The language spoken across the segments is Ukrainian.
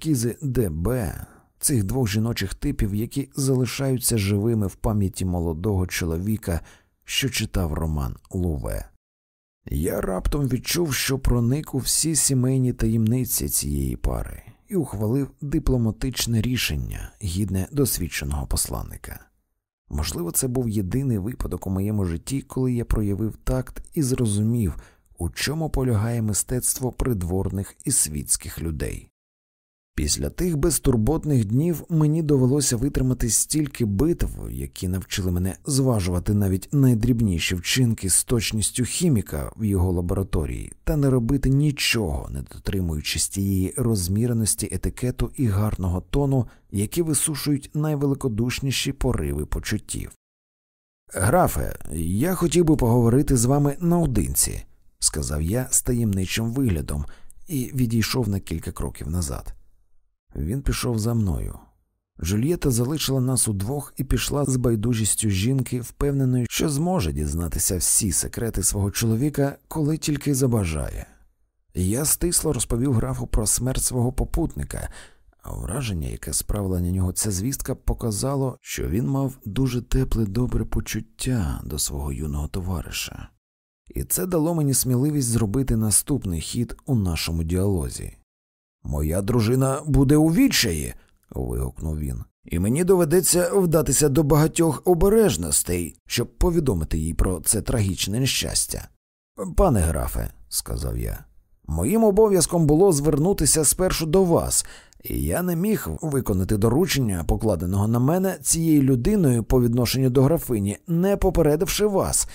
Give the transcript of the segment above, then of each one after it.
Кізи ДБ, цих двох жіночих типів, які залишаються живими в пам'яті молодого чоловіка, що читав роман Луве. Я раптом відчув, що проник у всі сімейні таємниці цієї пари і ухвалив дипломатичне рішення, гідне досвідченого посланника. Можливо, це був єдиний випадок у моєму житті, коли я проявив такт і зрозумів, у чому полягає мистецтво придворних і світських людей. Після тих безтурботних днів мені довелося витримати стільки битв, які навчили мене зважувати навіть найдрібніші вчинки з точністю хіміка в його лабораторії, та не робити нічого, не дотримуючись тієї розміреності етикету і гарного тону, які висушують найвеликодушніші пориви почуттів. Графе, я хотів би поговорити з вами наодинці, сказав я з таємничим виглядом і відійшов на кілька кроків назад. Він пішов за мною. Жульєта залишила нас удвох і пішла з байдужістю жінки, впевненою, що зможе дізнатися всі секрети свого чоловіка, коли тільки забажає. Я стисло розповів графу про смерть свого попутника, а враження, яке справила на нього ця звістка, показало, що він мав дуже тепле добре почуття до свого юного товариша, і це дало мені сміливість зробити наступний хід у нашому діалозі. Моя дружина буде у відчаї. вигукнув він, і мені доведеться вдатися до багатьох обережностей, щоб повідомити їй про це трагічне нещастя. Пане графе, сказав я, моїм обов'язком було звернутися спершу до вас, і я не міг виконати доручення, покладеного на мене цією людиною по відношенню до графині, не попередивши вас.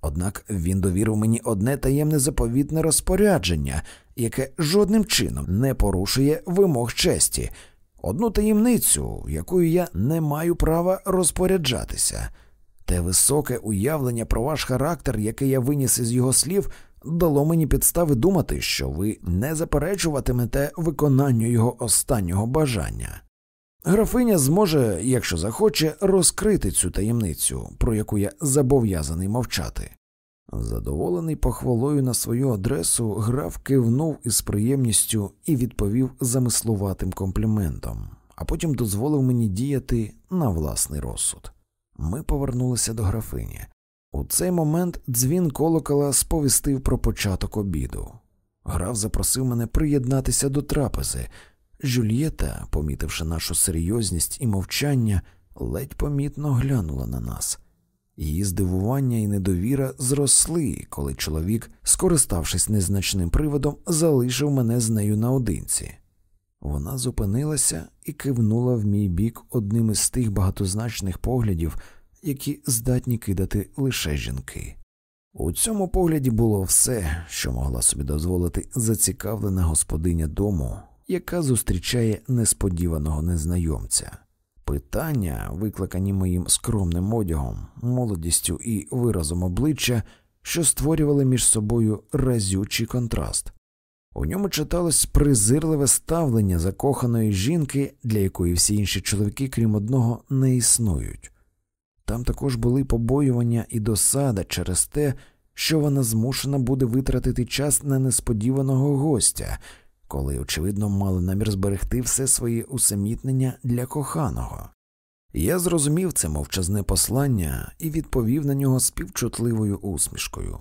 Однак він довірив мені одне таємне заповітне розпорядження, яке жодним чином не порушує вимог честі, одну таємницю, якою я не маю права розпоряджатися. Те високе уявлення про ваш характер, яке я виніс із його слів, дало мені підстави думати, що ви не заперечуватимете виконанню його останнього бажання. Графиня зможе, якщо захоче, розкрити цю таємницю, про яку я зобов'язаний мовчати. Задоволений похвалою на свою адресу, граф кивнув із приємністю і відповів замислуватим компліментом, а потім дозволив мені діяти на власний розсуд. Ми повернулися до графині. У цей момент дзвін колокола сповістив про початок обіду. Граф запросив мене приєднатися до трапези. Жюльєта, помітивши нашу серйозність і мовчання, ледь помітно глянула на нас. Її здивування і недовіра зросли, коли чоловік, скориставшись незначним приводом, залишив мене з нею наодинці. Вона зупинилася і кивнула в мій бік одним із тих багатозначних поглядів, які здатні кидати лише жінки. У цьому погляді було все, що могла собі дозволити зацікавлена господиня дому, яка зустрічає несподіваного незнайомця. Питання, викликані моїм скромним одягом, молодістю і виразом обличчя, що створювали між собою разючий контраст. У ньому читалось презирливе ставлення закоханої жінки, для якої всі інші чоловіки, крім одного, не існують. Там також були побоювання і досада через те, що вона змушена буде витратити час на несподіваного гостя, коли, очевидно, мали намір зберегти все своє усамітнення для коханого. Я зрозумів це мовчазне послання і відповів на нього співчутливою усмішкою.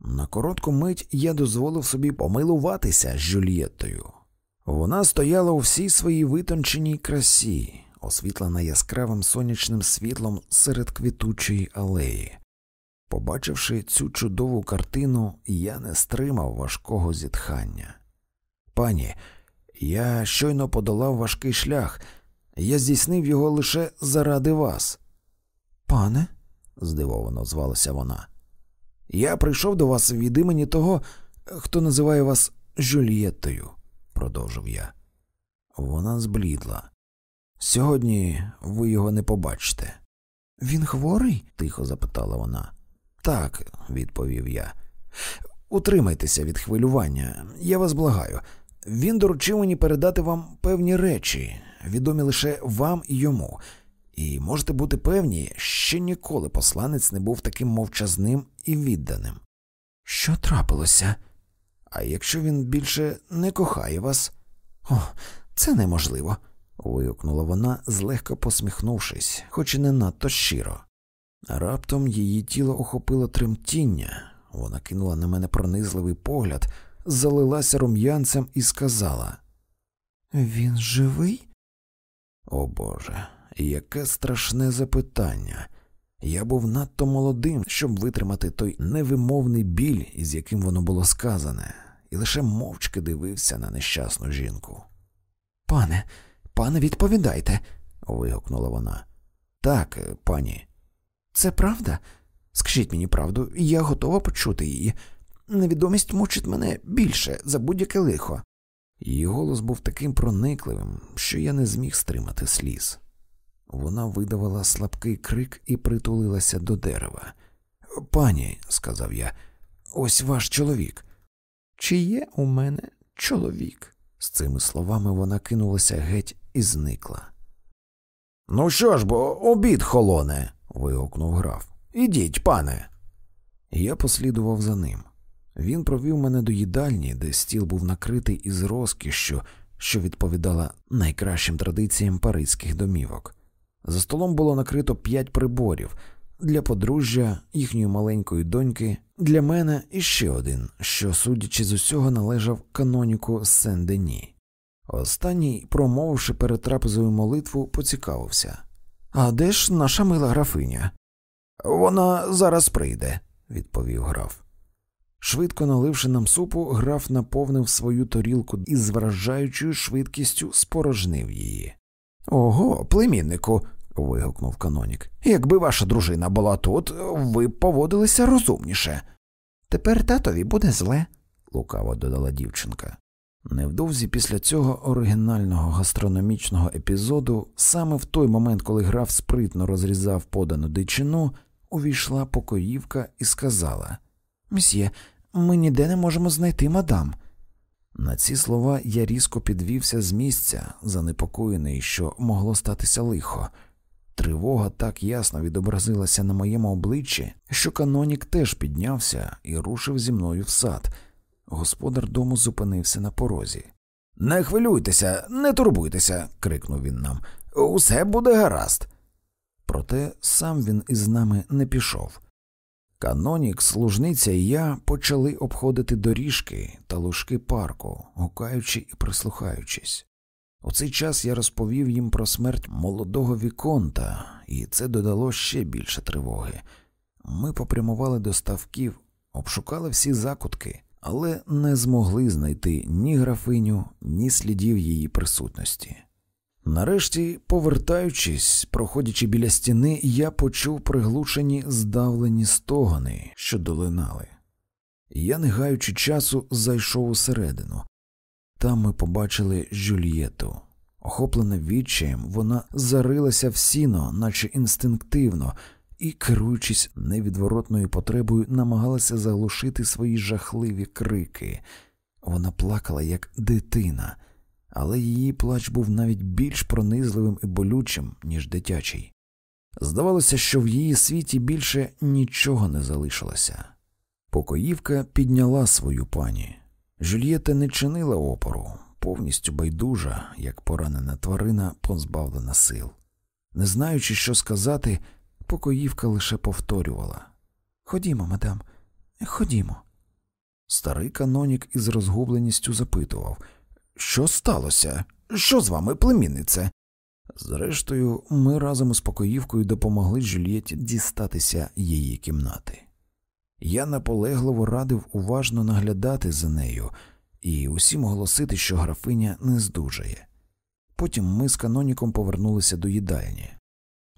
На коротку мить я дозволив собі помилуватися з Жюльєттою. Вона стояла у всій своїй витонченій красі, освітлена яскравим сонячним світлом серед квітучої алеї. Побачивши цю чудову картину, я не стримав важкого зітхання. Пані, я щойно подолав важкий шлях, я здійснив його лише заради вас. Пане, здивовано звалася вона, я прийшов до вас від імені того, хто називає вас Жюльєттою, продовжив я. Вона зблідла. Сьогодні ви його не побачите. Він хворий? тихо запитала вона. Так, відповів я. Утримайтеся від хвилювання, я вас благаю. Він доручив мені передати вам певні речі, відомі лише вам і йому, і можете бути певні, що ніколи посланець не був таким мовчазним і відданим. Що трапилося? А якщо він більше не кохає вас? О, Це неможливо. вигукнула вона, злегка посміхнувшись, хоч і не надто щиро. Раптом її тіло охопило тремтіння, вона кинула на мене пронизливий погляд, залилася рум'янцем і сказала Він живий? О Боже, яке страшне запитання. Я був надто молодим, щоб витримати той невимовний біль, із яким воно було сказане, і лише мовчки дивився на нещасну жінку. Пане, пане, відповідайте. вигукнула вона. Так, пані. Це правда? Скажіть мені правду, я готова почути її. Невідомість мучить мене більше за будь-яке лихо. Її голос був таким проникливим, що я не зміг стримати сліз. Вона видавала слабкий крик і притулилася до дерева. Пані, сказав я, ось ваш чоловік. Чи є у мене чоловік? З цими словами вона кинулася геть і зникла. Ну що ж бо, обід холоне. вигукнув граф. Ідіть, пане. Я послідував за ним. Він провів мене до їдальні, де стіл був накритий із розкішшю, що відповідала найкращим традиціям паризьких домівок. За столом було накрито п'ять приборів для подружжя, їхньої маленької доньки, для мене і ще один, що, судячи з усього, належав каноніку Сен-Дені. Останній, промовивши перед молитву, поцікавився А де ж наша мила графиня? Вона зараз прийде, відповів граф. Швидко наливши нам супу, граф наповнив свою тарілку і з вражаючою швидкістю спорожнив її. Ого, племіннику. вигукнув канонік. Якби ваша дружина була тут, ви б поводилися розумніше. Тепер татові буде зле, лукаво додала дівчинка. Невдовзі після цього оригінального гастрономічного епізоду, саме в той момент, коли граф спритно розрізав подану дичину, увійшла покоївка і сказала Мсьє, ми ніде не можемо знайти мадам. На ці слова я різко підвівся з місця, занепокоєний, що могло статися лихо. Тривога так ясно відобразилася на моєму обличчі, що канонік теж піднявся і рушив зі мною в сад. Господар дому зупинився на порозі. Не хвилюйтеся, не турбуйтеся, крикнув він нам. Усе буде гаразд. Проте сам він із нами не пішов. Канонік, служниця і я почали обходити доріжки та лужки парку, гукаючи і прислухаючись. У цей час я розповів їм про смерть молодого Віконта, і це додало ще більше тривоги. Ми попрямували до ставків, обшукали всі закутки, але не змогли знайти ні графиню, ні слідів її присутності. Нарешті, повертаючись, проходячи біля стіни, я почув приглушені здавлені стогони, що долинали. Я, не гаючи часу, зайшов усередину. Там ми побачили Жюльєту. Охоплена відчаєм, вона зарилася в сіно, наче інстинктивно, і, керуючись невідворотною потребою, намагалася заглушити свої жахливі крики. Вона плакала, як дитина але її плач був навіть більш пронизливим і болючим, ніж дитячий. Здавалося, що в її світі більше нічого не залишилося. Покоївка підняла свою пані. Жюльєта не чинила опору, повністю байдужа, як поранена тварина, позбавлена сил. Не знаючи, що сказати, покоївка лише повторювала Ходімо, мадам, ходімо. Старий канонік із розгубленістю запитував що сталося? Що з вами, племіннице? Зрештою, ми разом із покоївкою допомогли Джульєті дістатися її кімнати. Я наполегливо радив уважно наглядати за нею і усім оголосити, що графиня не здужає. Потім ми з каноніком повернулися до їдальні.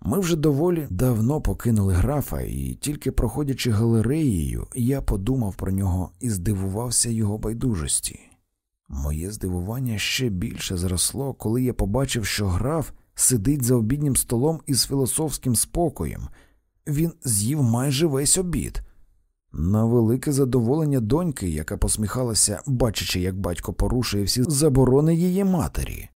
Ми вже доволі давно покинули графа, і тільки проходячи галереєю, я подумав про нього і здивувався його байдужості. Моє здивування ще більше зросло, коли я побачив, що граф сидить за обіднім столом із філософським спокоєм. Він з'їв майже весь обід. На велике задоволення доньки, яка посміхалася, бачачи, як батько порушує всі заборони її матері.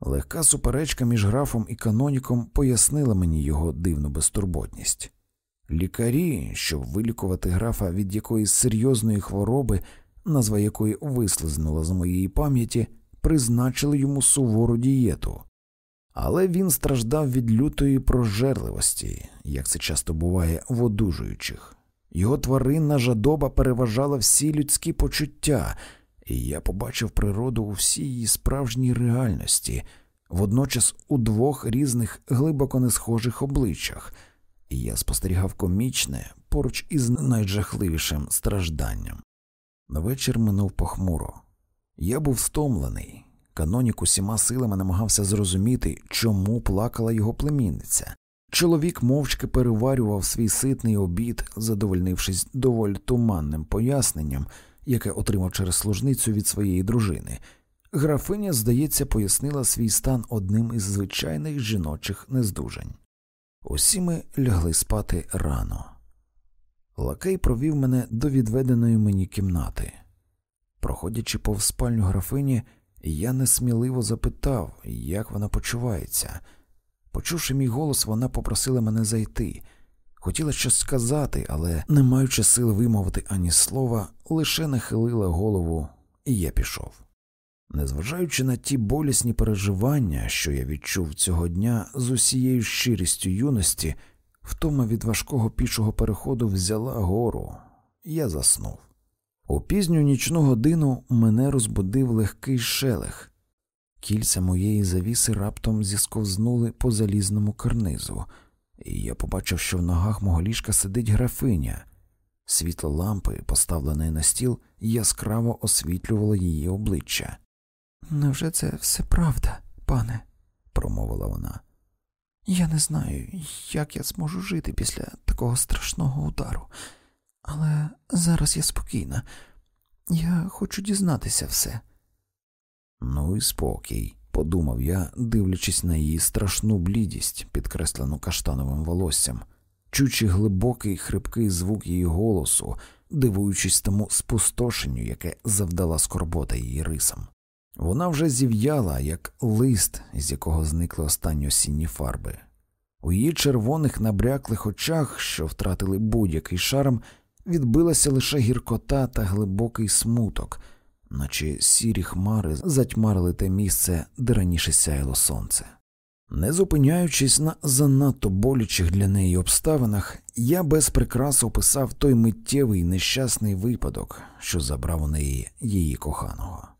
Легка суперечка між графом і каноніком пояснила мені його дивну безтурботність. Лікарі, щоб вилікувати графа від якоїсь серйозної хвороби, назва якої вислизнула з моєї пам'яті, призначили йому сувору дієту. Але він страждав від лютої прожерливості, як це часто буває в одужуючих. Його тваринна жадоба переважала всі людські почуття, і я побачив природу у всій її справжній реальності, водночас у двох різних глибоко несхожих обличчях, і я спостерігав комічне поруч із найжахливішим стражданням. Вечір минув похмуро. Я був стомлений. Канонік усіма силами намагався зрозуміти, чому плакала його племінниця. Чоловік мовчки переварював свій ситний обід, задовольнившись доволі туманним поясненням, яке отримав через служницю від своєї дружини. Графиня, здається, пояснила свій стан одним із звичайних жіночих нездужань. Усі ми лягли спати рано. Лакей провів мене до відведеної мені кімнати. Проходячи повз спальню графині, я несміливо запитав, як вона почувається. Почувши мій голос, вона попросила мене зайти. Хотіла щось сказати, але, не маючи сили вимовити ані слова, лише нахилила голову, і я пішов. Незважаючи на ті болісні переживання, що я відчув цього дня з усією щирістю юності, втома від важкого пішого переходу взяла гору, я заснув. У пізню нічну годину мене розбудив легкий шелех. Кільця моєї завіси раптом зісковзнули по залізному карнизу, і я побачив, що в ногах мого ліжка сидить графиня. Світло лампи, поставлене на стіл, яскраво освітлювало її обличчя. Невже це все правда, пане? промовила вона. Я не знаю, як я зможу жити після такого страшного удару, але зараз я спокійна. Я хочу дізнатися все. Ну і спокій, подумав я, дивлячись на її страшну блідість, підкреслену каштановим волоссям, чуючи глибокий хрипкий звук її голосу, дивуючись тому спустошенню, яке завдала скорбота її рисам. Вона вже зів'яла, як лист, з якого зникли останні осінні фарби. У її червоних набряклих очах, що втратили будь-який шарм, відбилася лише гіркота та глибокий смуток, наче сірі хмари затьмарили те місце, де раніше сяяло сонце. Не зупиняючись на занадто болючих для неї обставинах, я без прикрас описав той миттєвий нещасний випадок, що забрав у неї її коханого.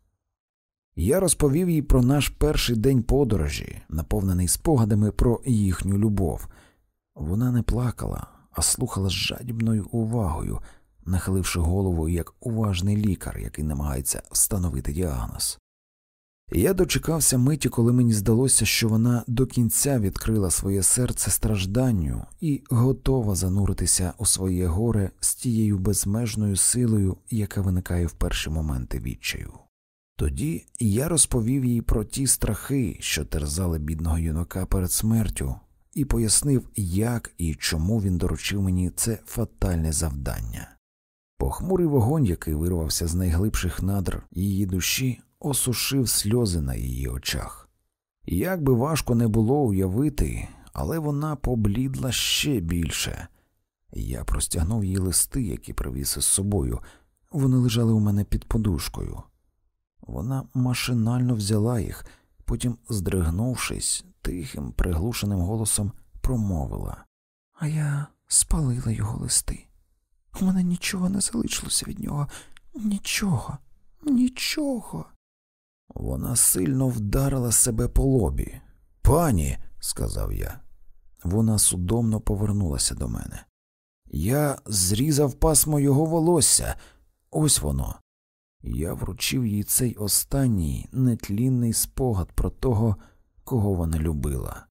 Я розповів їй про наш перший день подорожі, наповнений спогадами про їхню любов. Вона не плакала, а слухала з жадібною увагою, нахиливши голову як уважний лікар, який намагається встановити діагноз. Я дочекався миті, коли мені здалося, що вона до кінця відкрила своє серце стражданню і готова зануритися у своє горе з тією безмежною силою, яка виникає в перші моменти відчаю. Тоді я розповів їй про ті страхи, що терзали бідного юнака перед смертю, і пояснив, як і чому він доручив мені це фатальне завдання. Похмурий вогонь, який вирвався з найглибших надр її душі, осушив сльози на її очах. Як би важко не було уявити, але вона поблідла ще більше. Я простягнув їй листи, які привіз із собою, вони лежали у мене під подушкою. Вона машинально взяла їх, потім, здригнувшись, тихим, приглушеним голосом промовила А я спалила його листи. У мене нічого не залишилося від нього, нічого, нічого. Вона сильно вдарила себе по лобі. Пані, сказав я. Вона судомно повернулася до мене. Я зрізав пасмо його волосся. Ось воно. Я вручив їй цей останній нетлінний спогад про того, кого вона любила.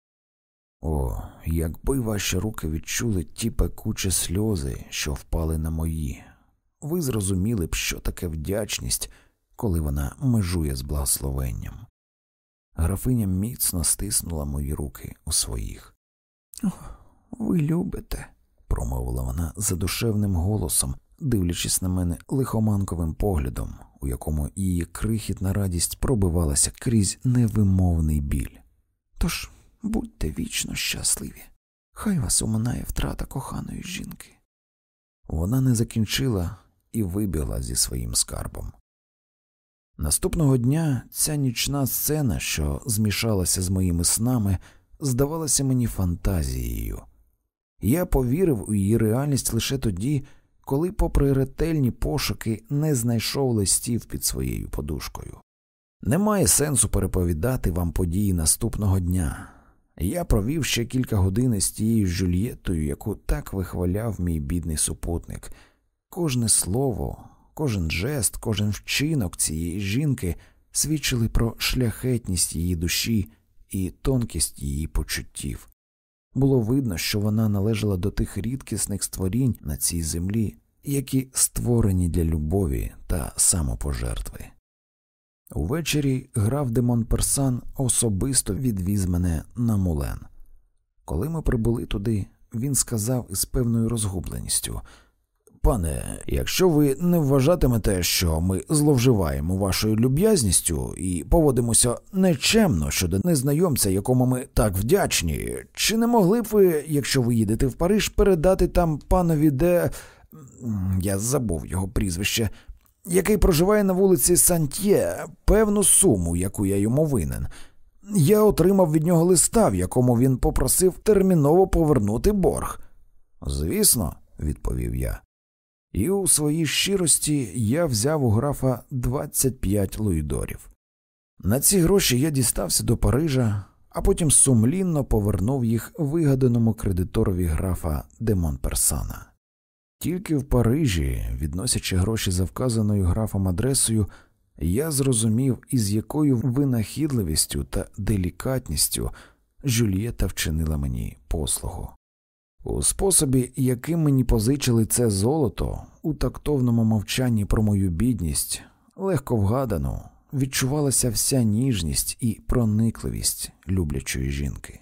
О, якби ваші руки відчули ті пекучі сльози, що впали на мої, ви зрозуміли б, що таке вдячність, коли вона межує з благословенням. Графиня міцно стиснула мої руки у своїх. Ви любите, промовила вона задушевним голосом, дивлячись на мене лихоманковим поглядом, у якому її крихітна радість пробивалася крізь невимовний біль. Тож будьте вічно щасливі, хай вас уминає втрата коханої жінки. Вона не закінчила і вибігла зі своїм скарбом. Наступного дня ця нічна сцена, що змішалася з моїми снами, здавалася мені фантазією. Я повірив у її реальність лише тоді, коли, попри ретельні пошуки, не знайшов листів під своєю подушкою. Немає сенсу переповідати вам події наступного дня. Я провів ще кілька годин з тією Жюльєтою, яку так вихваляв мій бідний супутник. Кожне слово, кожен жест, кожен вчинок цієї жінки свідчили про шляхетність її душі і тонкість її почуттів. Було видно, що вона належала до тих рідкісних створінь на цій землі, які створені для любові та самопожертви. Увечері граф Демон Персан особисто відвіз мене на мулен. Коли ми прибули туди, він сказав із певною розгубленістю Пане, якщо ви не вважатимете, що ми зловживаємо вашою люб'язністю і поводимося нечемно щодо незнайомця, якому ми так вдячні, чи не могли б ви, якщо ви їдете в Париж, передати там панові де. Я забув його прізвище, який проживає на вулиці Сантьє, певну суму, яку я йому винен. Я отримав від нього листа, в якому він попросив терміново повернути борг. Звісно, відповів я. І у своїй щирості я взяв у графа 25 луїдорів. На ці гроші я дістався до Парижа, а потім сумлінно повернув їх вигаданому кредиторові графа де Монперсана. Тільки в Парижі, відносячи гроші за вказаною графом адресою, я зрозумів, із якою винахідливістю та делікатністю Жюльєта вчинила мені послугу. У способі, яким мені позичили це золото, у тактовному мовчанні про мою бідність, легко вгадано, відчувалася вся ніжність і проникливість люблячої жінки.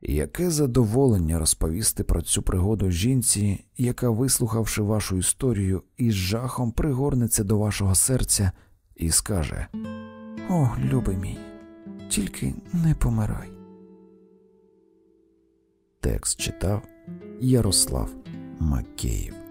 Яке задоволення розповісти про цю пригоду жінці, яка, вислухавши вашу історію, із жахом пригорнеться до вашого серця і скаже О, любий мій, тільки не помирай. Текст читав Ярослав Макеїв